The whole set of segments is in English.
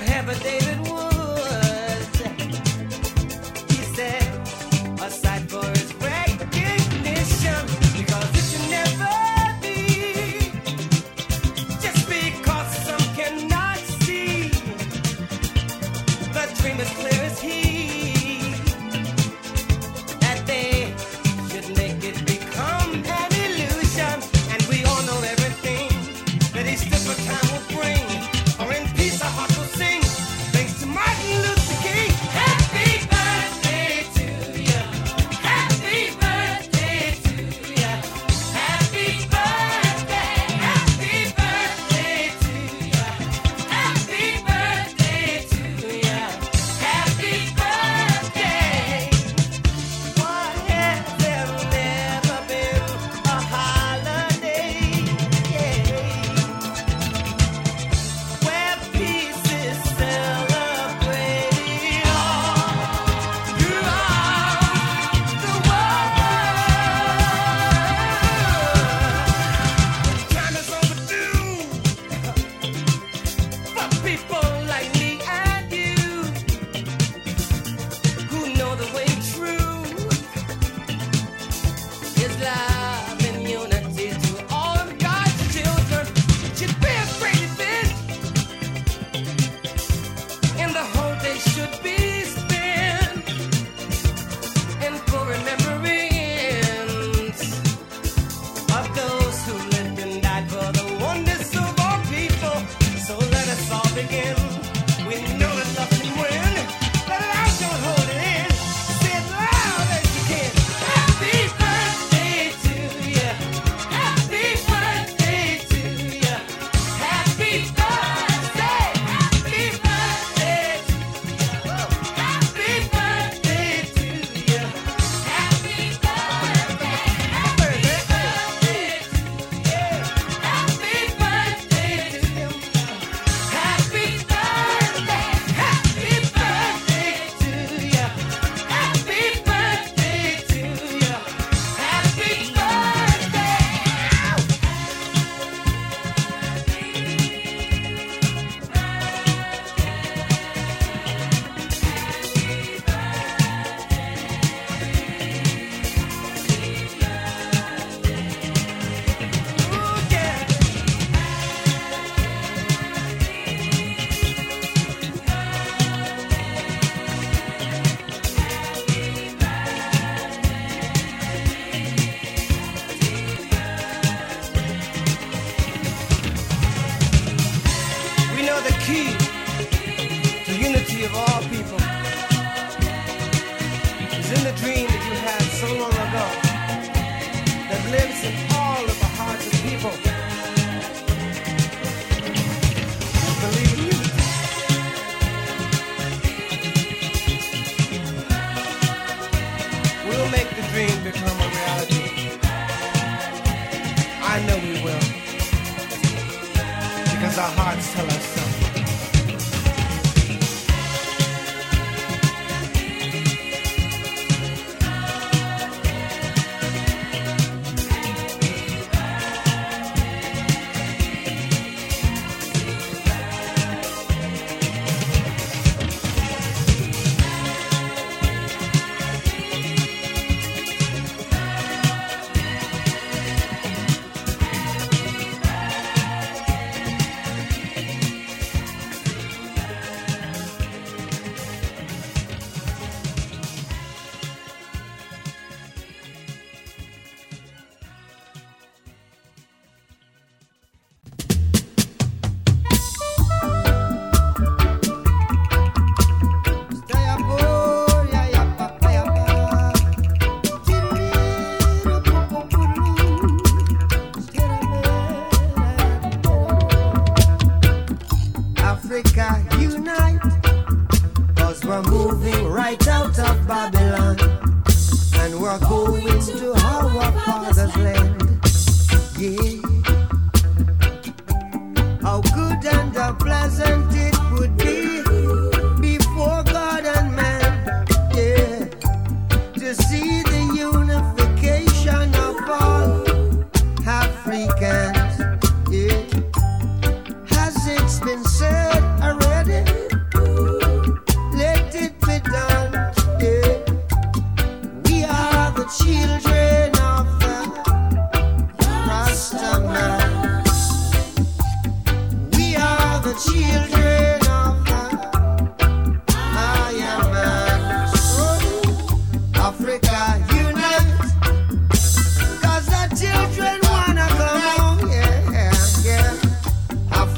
Not have a David Woods.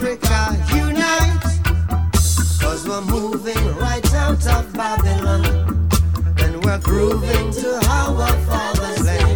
Africa unite. Cause we're moving right out of Babylon. And we're grooving to our Father's land.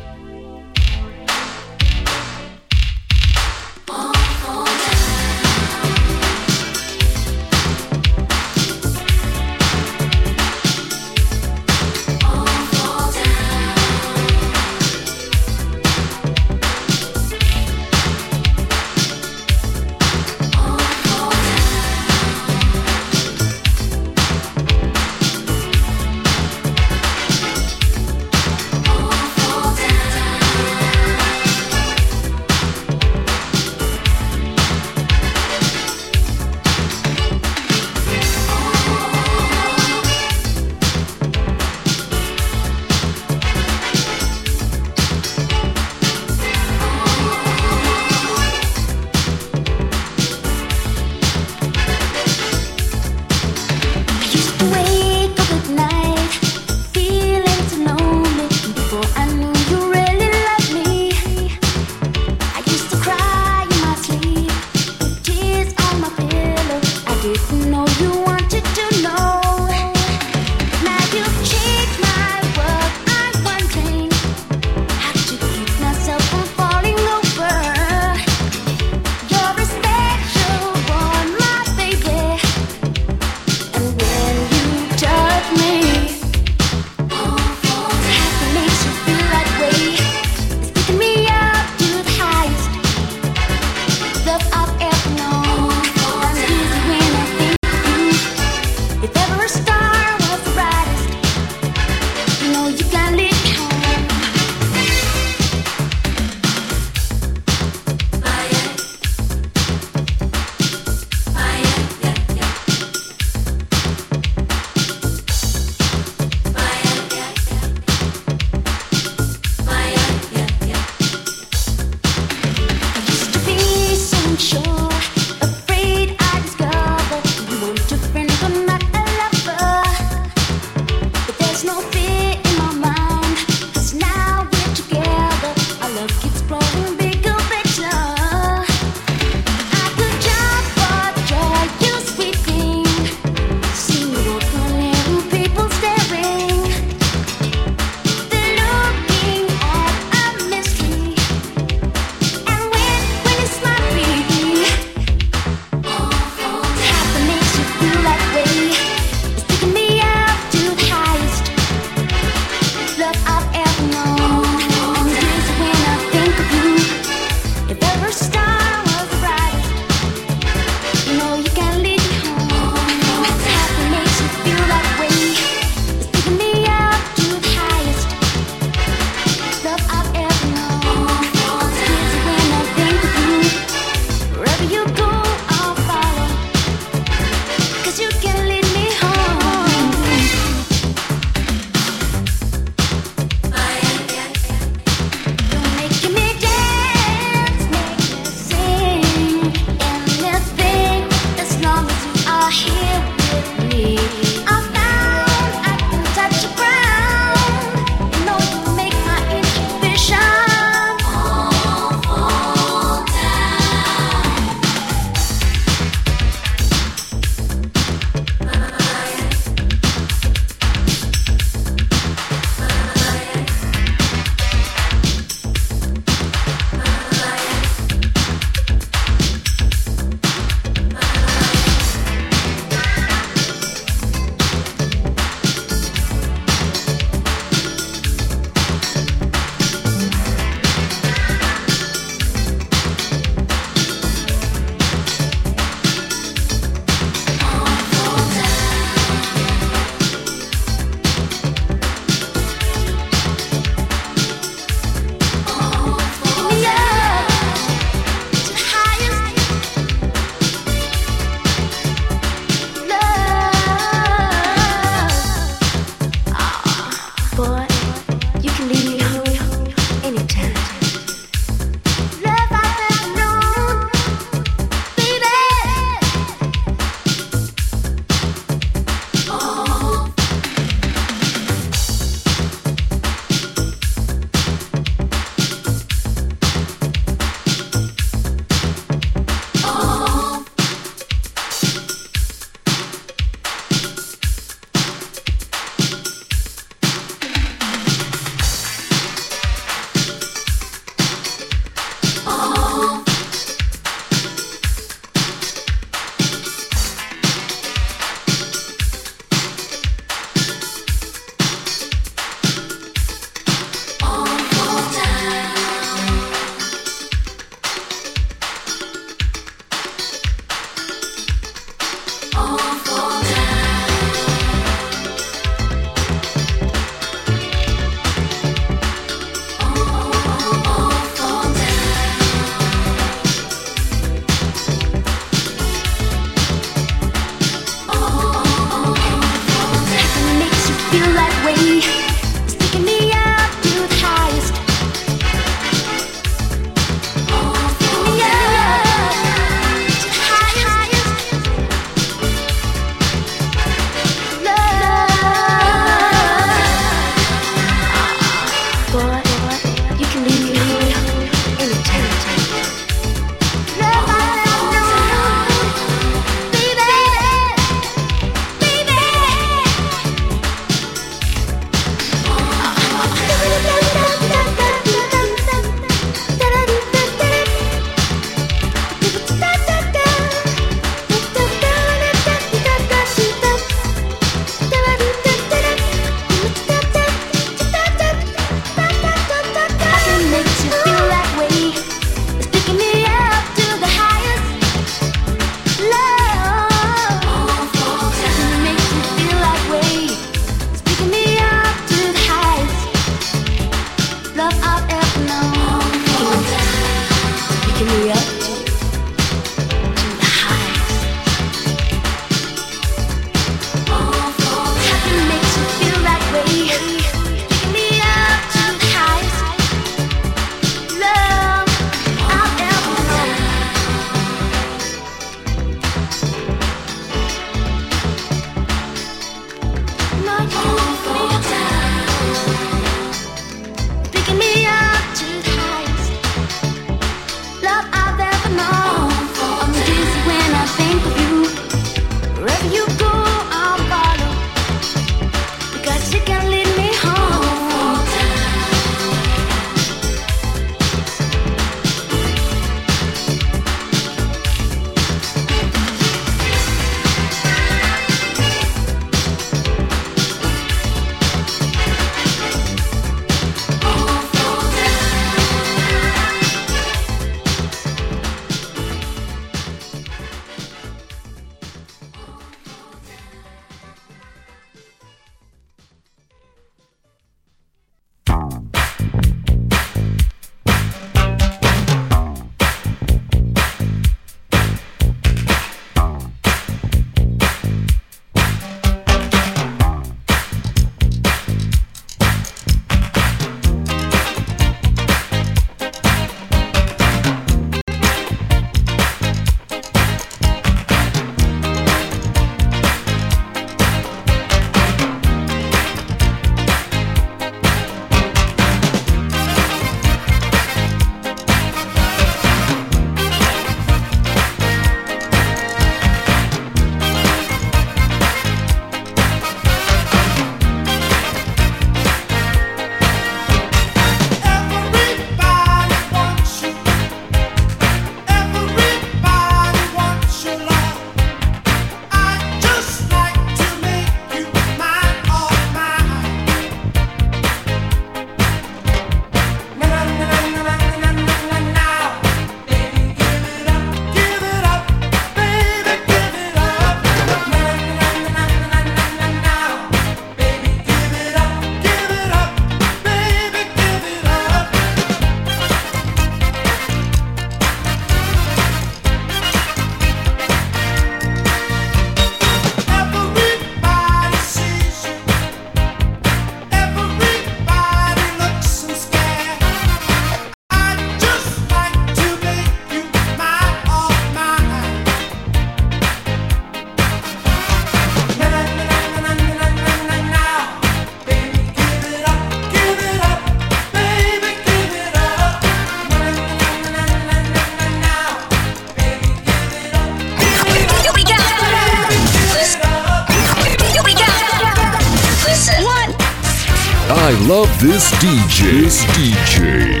DJ DJs DJ.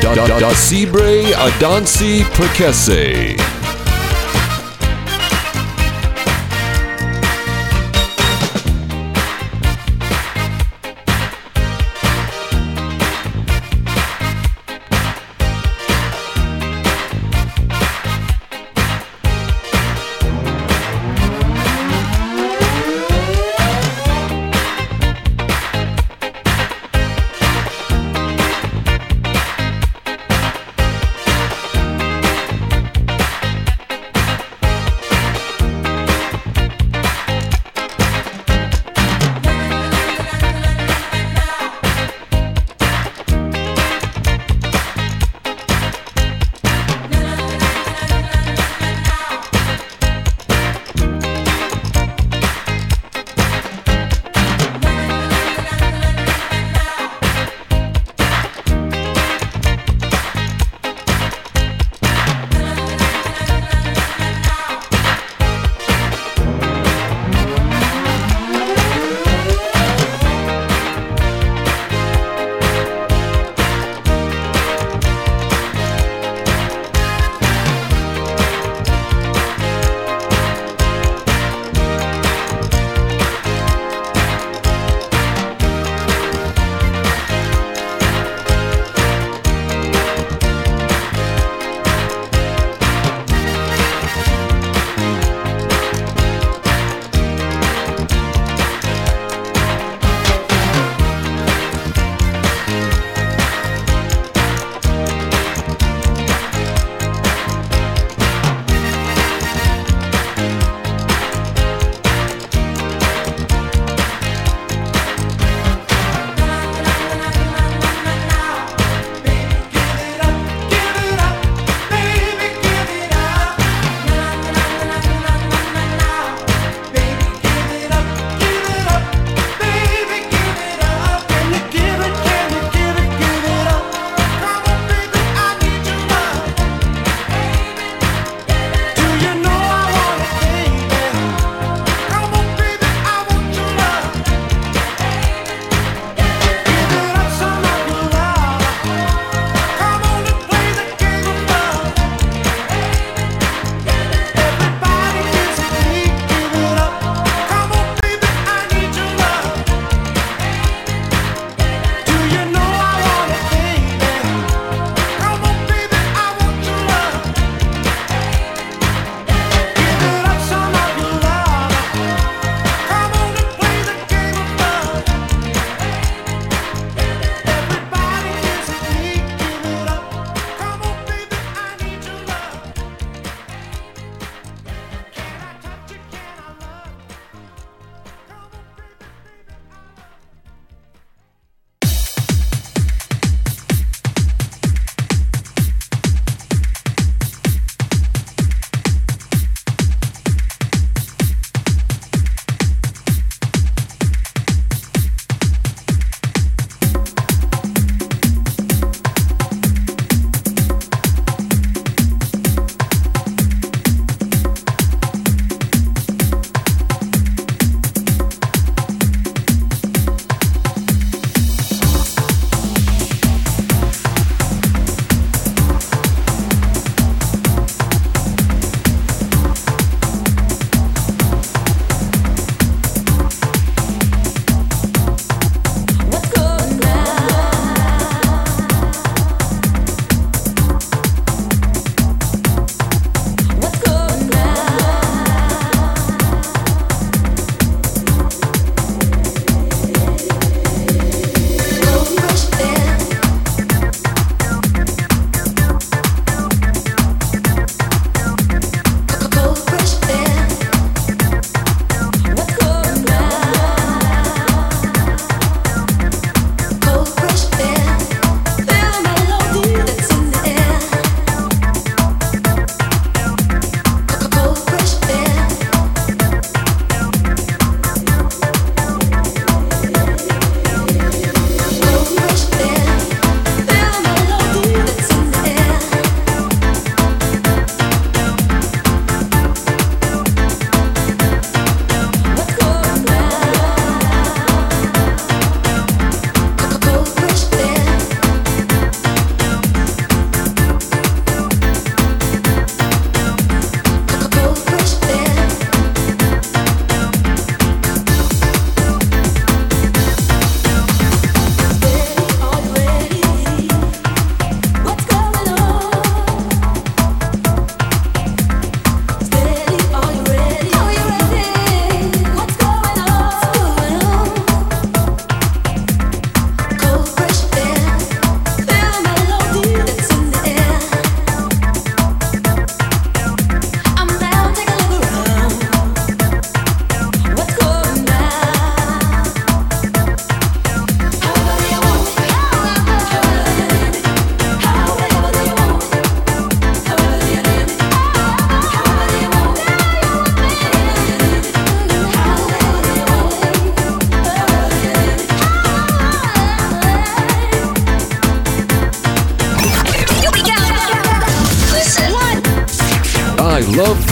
Da da da Sibre Adansi Perkese.